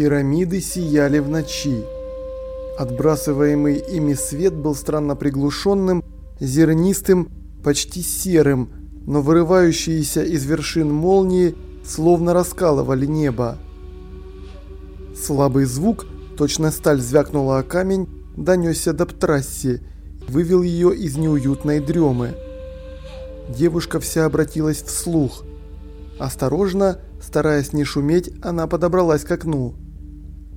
Пирамиды сияли в ночи. Отбрасываемый ими свет был странно приглушенным, зернистым, почти серым, но вырывающиеся из вершин молнии словно раскалывали небо. Слабый звук, точно сталь звякнула о камень, донесся до Птрасси, вывел ее из неуютной дремы. Девушка вся обратилась вслух. Осторожно, стараясь не шуметь, она подобралась к окну.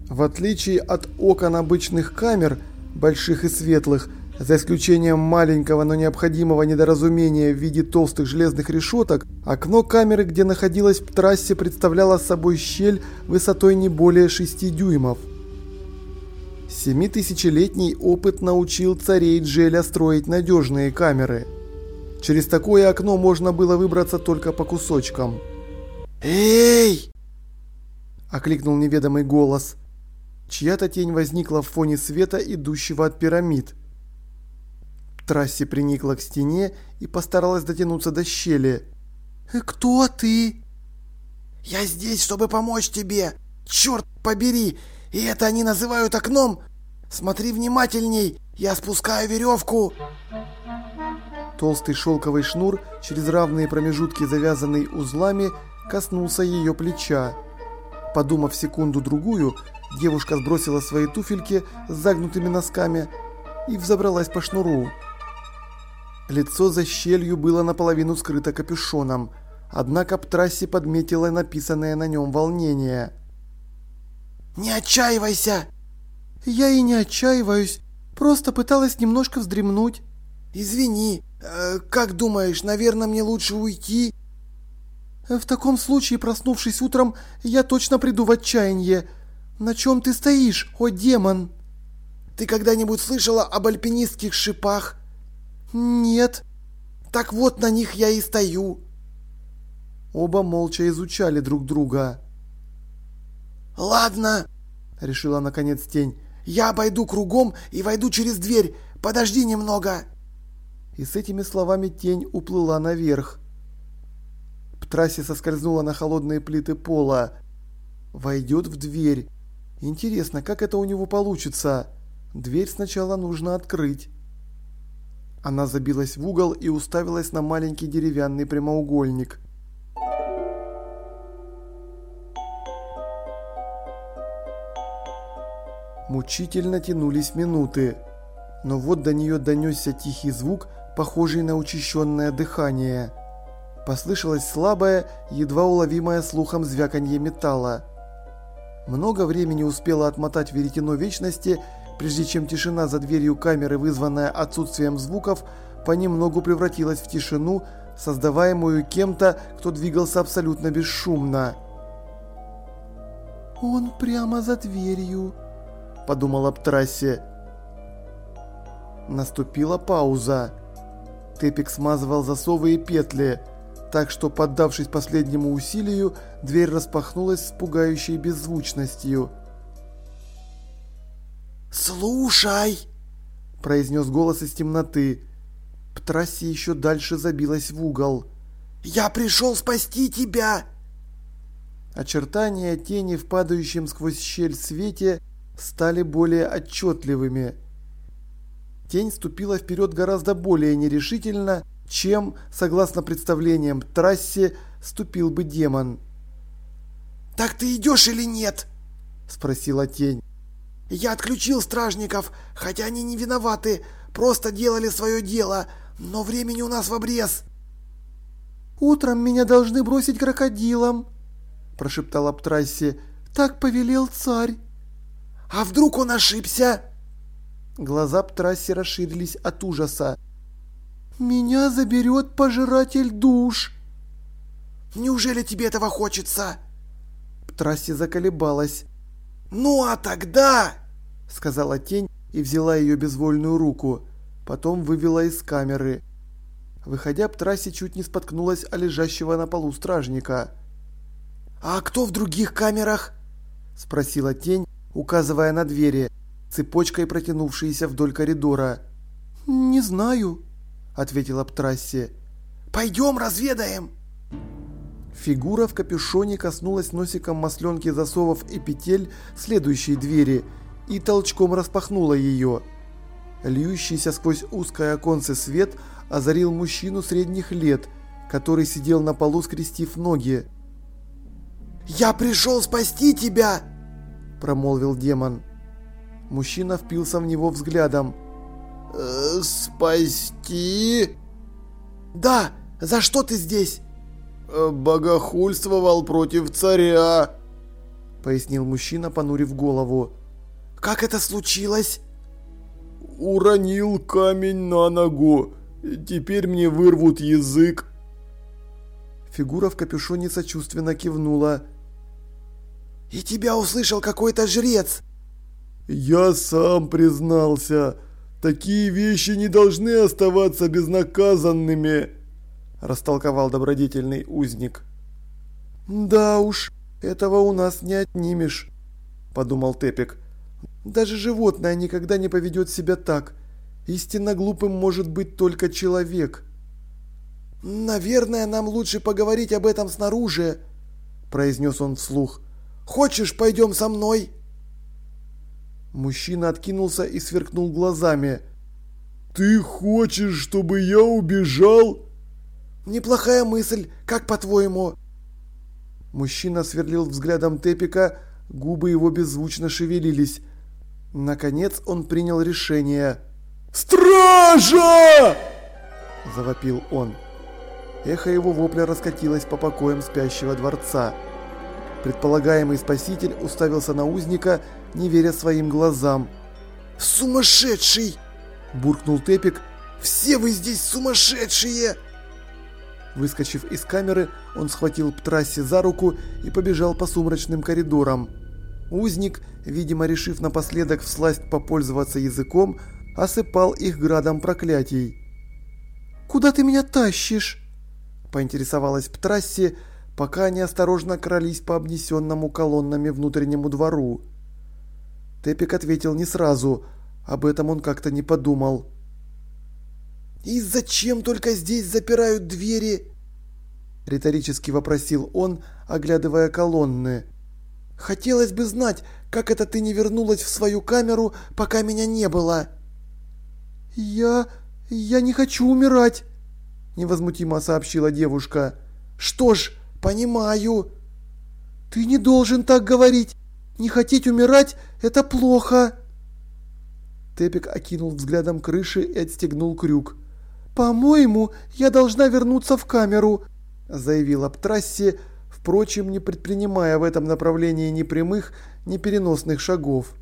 В отличие от окон обычных камер, больших и светлых, за исключением маленького, но необходимого недоразумения в виде толстых железных решеток, окно камеры, где находилась в трассе, представляло собой щель высотой не более 6 дюймов. Семитысячелетний опыт научил царей Джеля строить надежные камеры. Через такое окно можно было выбраться только по кусочкам. «Эй!» – окликнул неведомый голос. Чья-то тень возникла в фоне света, идущего от пирамид. Трасси приникла к стене и постаралась дотянуться до щели. «Э, «Кто ты?» «Я здесь, чтобы помочь тебе! Черт побери! И это они называют окном? Смотри внимательней! Я спускаю веревку!» Толстый шелковый шнур, через равные промежутки завязанный узлами, коснулся ее плеча. Подумав секунду-другую, девушка сбросила свои туфельки с загнутыми носками и взобралась по шнуру. Лицо за щелью было наполовину скрыто капюшоном, однако Птрасси подметила написанное на нем волнение. «Не отчаивайся!» «Я и не отчаиваюсь, просто пыталась немножко вздремнуть». «Извини, э, как думаешь, наверное, мне лучше уйти?» «В таком случае, проснувшись утром, я точно приду в отчаяние. На чем ты стоишь, о демон?» «Ты когда-нибудь слышала об альпинистских шипах?» «Нет». «Так вот на них я и стою». Оба молча изучали друг друга. «Ладно», — решила наконец тень. «Я обойду кругом и войду через дверь. Подожди немного». И с этими словами тень уплыла наверх. Трассе соскользнула на холодные плиты пола. Войдет в дверь. Интересно, как это у него получится? Дверь сначала нужно открыть. Она забилась в угол и уставилась на маленький деревянный прямоугольник. Мучительно тянулись минуты. Но вот до нее донесся тихий звук, похожий на учащенное дыхание. Послышалось слабое, едва уловимое слухом звяканье металла. Много времени успела отмотать веретено вечности, прежде чем тишина за дверью камеры, вызванная отсутствием звуков, понемногу превратилась в тишину, создаваемую кем-то, кто двигался абсолютно бесшумно. «Он прямо за дверью», – подумала Птрассе. Наступила пауза. Тепик смазывал засовы и петли – так что, поддавшись последнему усилию, дверь распахнулась с пугающей беззвучностью. «Слушай!» – произнес голос из темноты. Птрасси еще дальше забилась в угол. «Я пришел спасти тебя!» Очертания тени в падающем сквозь щель свете стали более отчетливыми. Тень ступила вперед гораздо более нерешительно чем, согласно представлениям трассе, ступил бы демон. «Так ты идешь или нет?» – спросила тень. «Я отключил стражников, хотя они не виноваты, просто делали свое дело, но времени у нас в обрез». «Утром меня должны бросить крокодилом», – прошептал Аптрасси. «Так повелел царь». «А вдруг он ошибся?» Глаза Птрасси расширились от ужаса. «Меня заберет пожиратель душ!» «Неужели тебе этого хочется?» Трасси заколебалась. «Ну а тогда...» Сказала тень и взяла ее безвольную руку. Потом вывела из камеры. Выходя, Трасси чуть не споткнулась о лежащего на полу стражника. «А кто в других камерах?» Спросила тень, указывая на двери, цепочкой протянувшиеся вдоль коридора. «Не знаю», – ответила Птрасси. «Пойдем разведаем!» Фигура в капюшоне коснулась носиком масленки засовов и петель следующей двери и толчком распахнула ее. Льющийся сквозь узкое оконце свет озарил мужчину средних лет, который сидел на полу, скрестив ноги. «Я пришел спасти тебя!» – промолвил демон. Мужчина впился в него взглядом. «Э, «Спасти?» «Да, за что ты здесь?» «Э, «Богохульствовал против царя», – пояснил мужчина, понурив голову. «Как это случилось?» «Уронил камень на ногу. Теперь мне вырвут язык». Фигура в капюшоне сочувственно кивнула. «И тебя услышал какой-то жрец!» «Я сам признался. Такие вещи не должны оставаться безнаказанными», – растолковал добродетельный узник. «Да уж, этого у нас не отнимешь», – подумал Тепик. «Даже животное никогда не поведет себя так. Истинно глупым может быть только человек». «Наверное, нам лучше поговорить об этом снаружи», – произнес он вслух. «Хочешь, пойдем со мной?» Мужчина откинулся и сверкнул глазами. «Ты хочешь, чтобы я убежал?» «Неплохая мысль, как по-твоему?» Мужчина сверлил взглядом Тепика, губы его беззвучно шевелились. Наконец он принял решение. «Стража!» – завопил он. Эхо его вопля раскатилось по покоям спящего дворца. Предполагаемый спаситель уставился на узника, не веря своим глазам. «Сумасшедший!» – буркнул Тепик. «Все вы здесь сумасшедшие!» Выскочив из камеры, он схватил Птрасси за руку и побежал по сумрачным коридорам. Узник, видимо решив напоследок всласть попользоваться языком, осыпал их градом проклятий. «Куда ты меня тащишь?» – поинтересовалась Птрасси, пока они осторожно крались по обнесенному колоннами внутреннему двору. Тепик ответил не сразу, об этом он как-то не подумал. «И зачем только здесь запирают двери?» Риторически вопросил он, оглядывая колонны. «Хотелось бы знать, как это ты не вернулась в свою камеру, пока меня не было?» «Я... я не хочу умирать», – невозмутимо сообщила девушка. «Что ж, понимаю». «Ты не должен так говорить. Не хотеть умирать – это плохо». Тепик окинул взглядом крыши и отстегнул крюк. «По-моему, я должна вернуться в камеру», – заявила Птрасси, впрочем, не предпринимая в этом направлении ни прямых, ни переносных шагов.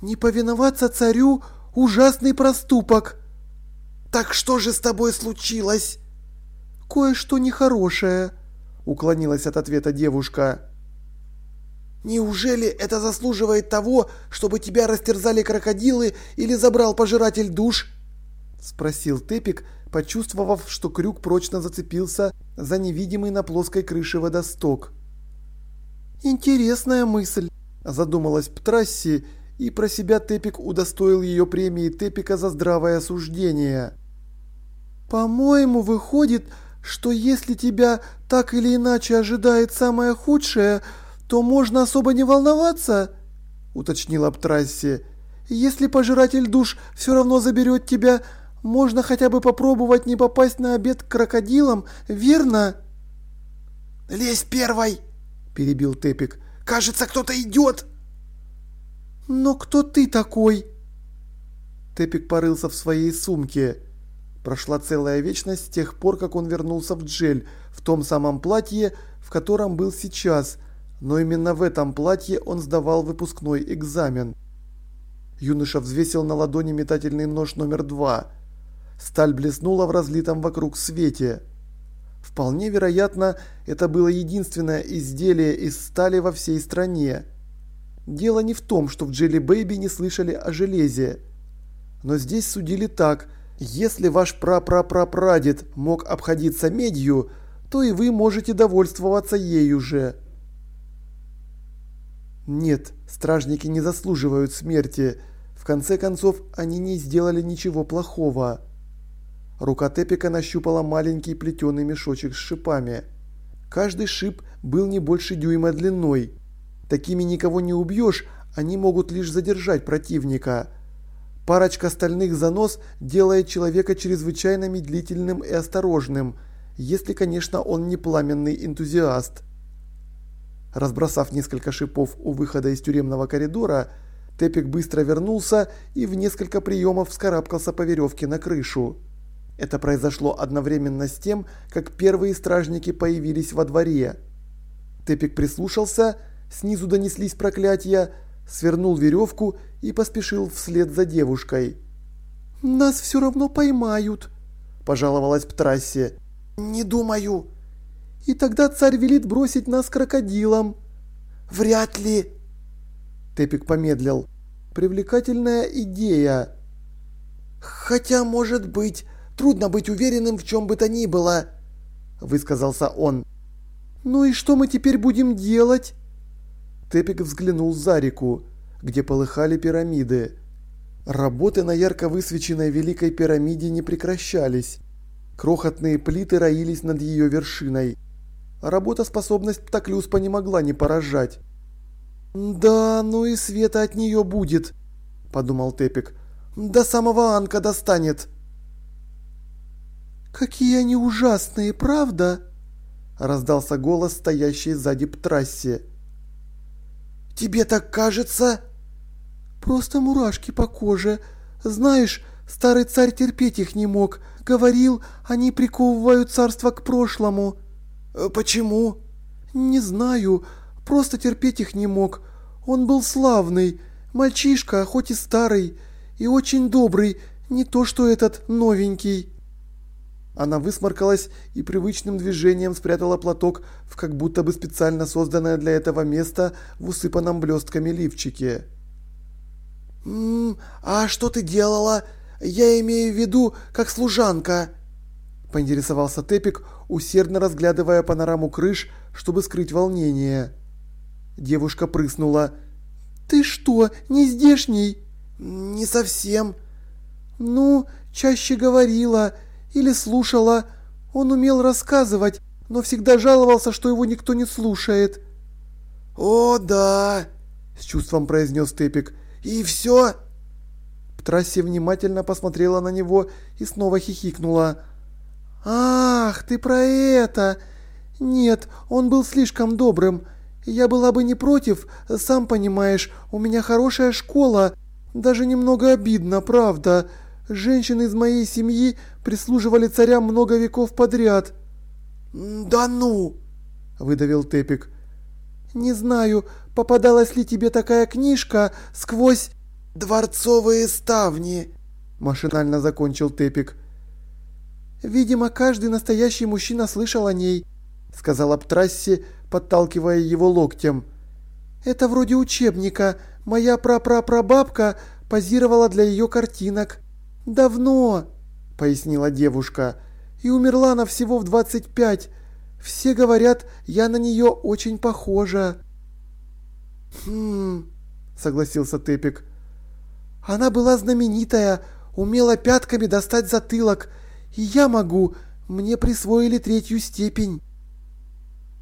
«Не повиноваться царю – ужасный проступок». «Так что же с тобой случилось?» «Кое-что нехорошее», – уклонилась от ответа девушка. «Неужели это заслуживает того, чтобы тебя растерзали крокодилы или забрал пожиратель душ?» – спросил Тепик, почувствовав, что крюк прочно зацепился за невидимый на плоской крыше водосток. «Интересная мысль», – задумалась Птрасси, и про себя Тепик удостоил ее премии Тепика за здравое осуждение. «По-моему, выходит, что если тебя так или иначе ожидает самое худшее, то можно особо не волноваться», – уточнила Птрасси. «Если пожиратель душ все равно заберет тебя, можно хотя бы попробовать не попасть на обед к крокодилам, верно?» «Лезь первой!» – перебил Тепик. «Кажется, кто-то идет!» «Но кто ты такой?» Тепик порылся в своей сумке. Прошла целая вечность с тех пор, как он вернулся в Джель, в том самом платье, в котором был сейчас, но именно в этом платье он сдавал выпускной экзамен. Юноша взвесил на ладони метательный нож номер два. Сталь блеснула в разлитом вокруг свете. Вполне вероятно, это было единственное изделие из стали во всей стране. Дело не в том, что в Джелли Бэйби не слышали о железе. Но здесь судили так. Если ваш прапрапрапрадед мог обходиться медью, то и вы можете довольствоваться ею же. Нет, стражники не заслуживают смерти. В конце концов, они не сделали ничего плохого. Рука Тепика нащупала маленький плетеный мешочек с шипами. Каждый шип был не больше дюйма длиной. Такими никого не убьешь, они могут лишь задержать противника. Парочка стальных занос делает человека чрезвычайно медлительным и осторожным, если, конечно, он не пламенный энтузиаст. Разбросав несколько шипов у выхода из тюремного коридора, Тепик быстро вернулся и в несколько приемов вскарабкался по веревке на крышу. Это произошло одновременно с тем, как первые стражники появились во дворе. Тепик прислушался, снизу донеслись проклятия, свернул веревку и поспешил вслед за девушкой. «Нас все равно поймают», – пожаловалась Птрассе. «Не думаю». «И тогда царь велит бросить нас крокодилам». «Вряд ли». Тепик помедлил. «Привлекательная идея». «Хотя, может быть, трудно быть уверенным в чем бы то ни было», – высказался он. «Ну и что мы теперь будем делать?» Тепик взглянул за реку, где полыхали пирамиды. Работы на ярко высвеченной Великой пирамиде не прекращались. Крохотные плиты роились над ее вершиной. Работоспособность Птоклюспа не могла не поражать. «Да, ну и света от нее будет», – подумал Тепик. «До самого Анка достанет». «Какие они ужасные, правда?» – раздался голос, стоящий сзади Птрассе. «Тебе так кажется?» «Просто мурашки по коже. Знаешь, старый царь терпеть их не мог. Говорил, они приковывают царство к прошлому». «Э, «Почему?» «Не знаю. Просто терпеть их не мог. Он был славный. Мальчишка, хоть и старый. И очень добрый. Не то, что этот новенький». Она высморкалась и привычным движением спрятала платок в как будто бы специально созданное для этого место в усыпанном блестками лифчике. «М «А что ты делала? Я имею в виду, как служанка», – поинтересовался Тепик, усердно разглядывая панораму крыш, чтобы скрыть волнение. Девушка прыснула. «Ты что, не здешний?» «Не совсем». «Ну, чаще говорила» или слушала. Он умел рассказывать, но всегда жаловался, что его никто не слушает. «О, да!» – с чувством произнес Тепик. «И все?» Трасси внимательно посмотрела на него и снова хихикнула. «Ах, ты про это! Нет, он был слишком добрым. Я была бы не против, сам понимаешь, у меня хорошая школа. Даже немного обидно, правда. Женщины из моей семьи прислуживали царям много веков подряд». «Да ну!» – выдавил Тепик. «Не знаю, попадалась ли тебе такая книжка сквозь дворцовые ставни», – машинально закончил Тепик. «Видимо, каждый настоящий мужчина слышал о ней», – сказал Аптрасси, подталкивая его локтем. «Это вроде учебника. Моя прапрапрабабка позировала для ее картинок». «Давно», – пояснила девушка, – «и умерла она всего в 25. Все говорят, я на нее очень похожа». «Хм...» – согласился Тепик. «Она была знаменитая, умела пятками достать затылок, я могу, мне присвоили третью степень».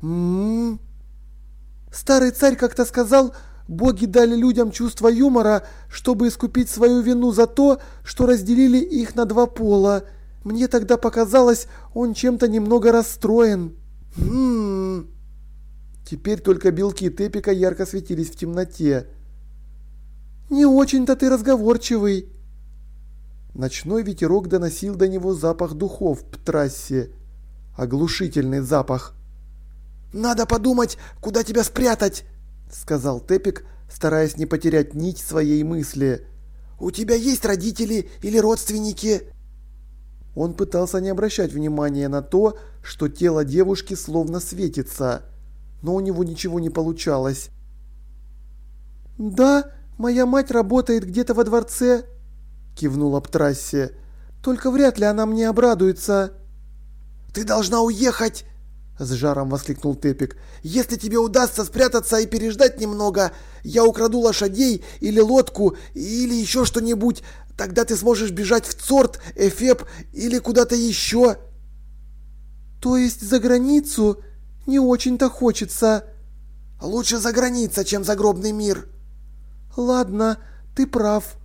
«М-м-м...» Старый царь как-то сказал, Боги дали людям чувство юмора, чтобы искупить свою вину за то, что разделили их на два пола. Мне тогда показалось, он чем-то немного расстроен. Хм. Теперь только белки Тепика ярко светились в темноте. Не очень-то ты разговорчивый. Ночной ветерок доносил до него запах духов в трассе. Оглушительный запах. «Надо подумать, куда тебя спрятать!» – сказал Тепик, стараясь не потерять нить своей мысли. «У тебя есть родители или родственники?» Он пытался не обращать внимания на то, что тело девушки словно светится, но у него ничего не получалось. «Да, моя мать работает где-то во дворце», – кивнула Птрассе. «Только вряд ли она мне обрадуется». «Ты должна уехать!» С жаром воскликнул Тепик. «Если тебе удастся спрятаться и переждать немного, я украду лошадей или лодку или еще что-нибудь, тогда ты сможешь бежать в Цорт, Эфеп или куда-то еще». «То есть за границу? Не очень-то хочется. Лучше за граница, чем загробный мир. Ладно, ты прав.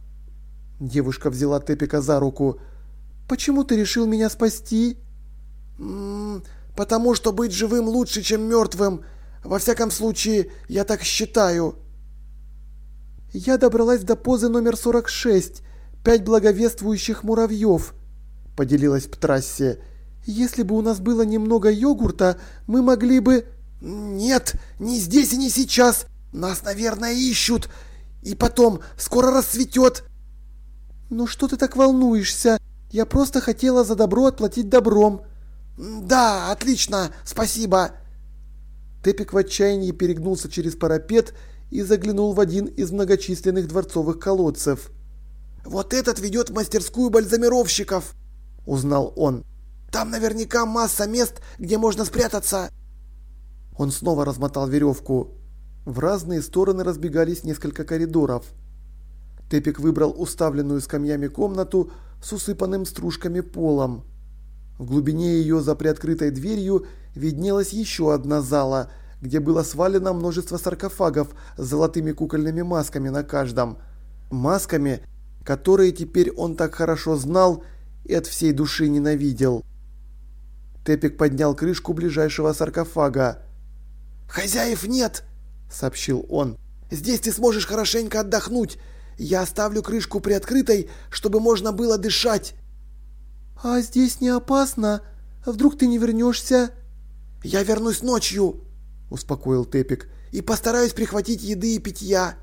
Девушка взяла Тепика за руку. Почему ты решил меня спасти? М -м, потому что быть живым лучше, чем мертвым. Во всяком случае, я так считаю. Я добралась до позы номер 46. Пять благовествующих муравьев. Поделилась Птрассе. Если бы у нас было немного йогурта, мы могли бы... Нет, не здесь и не сейчас. Нас, наверное, ищут. И потом, скоро рассветет. Ну что ты так волнуешься? Я просто хотела за добро отплатить добром. Да, отлично, спасибо. Тепик в отчаянии перегнулся через парапет и заглянул в один из многочисленных дворцовых колодцев. «Вот этот ведет в мастерскую бальзамировщиков!» – узнал он. Там наверняка масса мест, где можно спрятаться. Он снова размотал веревку. В разные стороны разбегались несколько коридоров. Тепик выбрал уставленную скамьями комнату с усыпанным стружками полом. В глубине ее за приоткрытой дверью виднелась еще одна зала, где было свалено множество саркофагов с золотыми кукольными масками на каждом. Масками, которые теперь он так хорошо знал и от всей души ненавидел. Тепик поднял крышку ближайшего саркофага. «Хозяев нет!» – сообщил он. «Здесь ты сможешь хорошенько отдохнуть. Я оставлю крышку приоткрытой, чтобы можно было дышать». «А здесь не опасно? Вдруг ты не вернешься?» «Я вернусь ночью», – успокоил Тепик, – «и постараюсь прихватить еды и питья».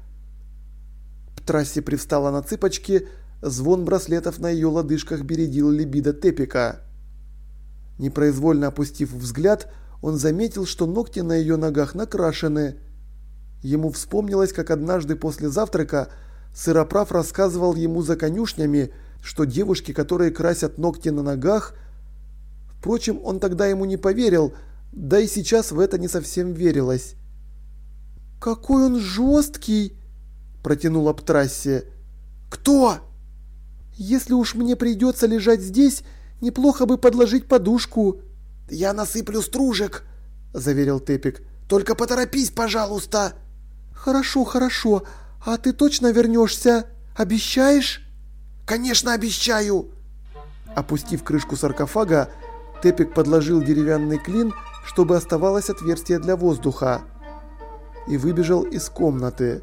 Трасси привстала на цыпочки, звон браслетов на ее лодыжках бередил либидо Тепика. Непроизвольно опустив взгляд, он заметил, что ногти на ее ногах накрашены. Ему вспомнилось, как однажды после завтрака Сыроправ рассказывал ему за конюшнями, что девушки, которые красят ногти на ногах... Впрочем, он тогда ему не поверил, да и сейчас в это не совсем верилось. «Какой он жесткий!» – протянула Птрассе. «Кто?» «Если уж мне придется лежать здесь, Неплохо бы подложить подушку. Я насыплю стружек, заверил Тепик. Только поторопись, пожалуйста. Хорошо, хорошо. А ты точно вернешься? Обещаешь? Конечно, обещаю. Опустив крышку саркофага, Тепик подложил деревянный клин, чтобы оставалось отверстие для воздуха, и выбежал из комнаты.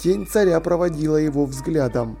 Тень царя проводила его взглядом.